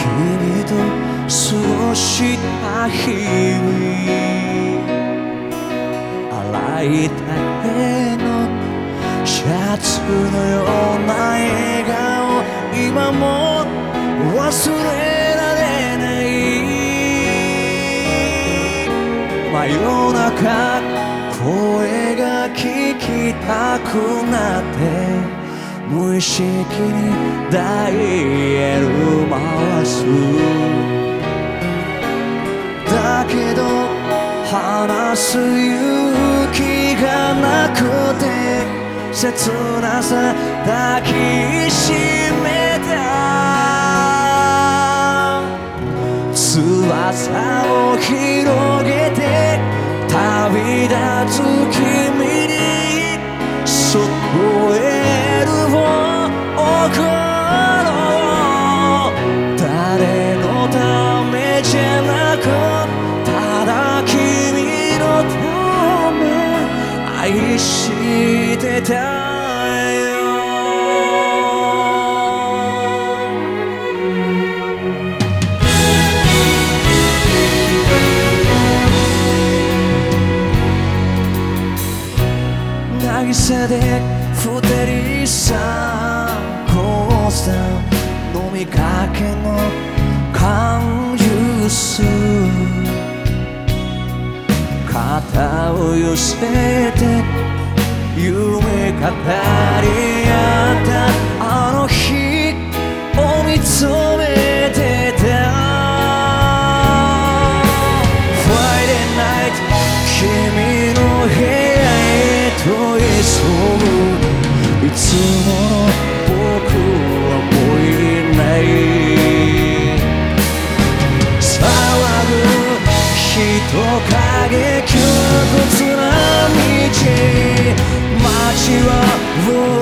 君と過ごした日々洗いたてのシャツのような笑顔今も忘れられない真夜中声が聞きたくなって無意識にダイヤル回すだけど話す勇気がなくて切なさ抱きしめた。翼を広げて旅立つ君に。そこへしてたよ。渚で二人さ交差飲みかけの缶ジュース。肩を寄せて夢語り合ったあの日を見つめてた。Friday night 君の部屋へと急ぐ。いつもの僕はもういない。騒ぐ人影街